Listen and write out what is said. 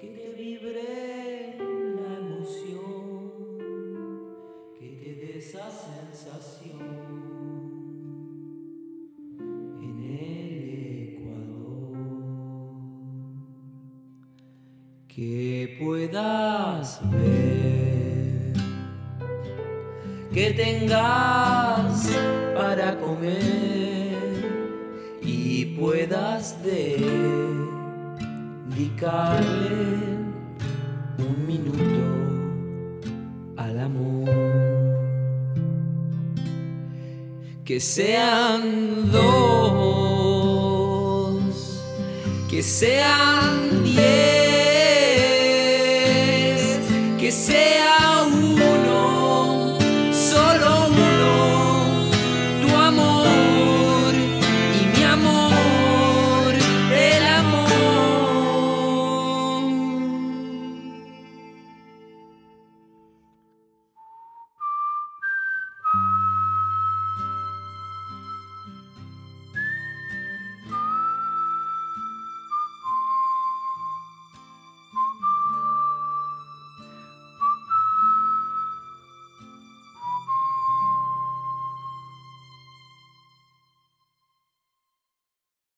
que te vibre la emoción, que te dé esa sensación en el Ecuador. Que puedas ver, que tengas para comer y puedas ver dedicarle un minuto al amor. Que sean dos, que sean diez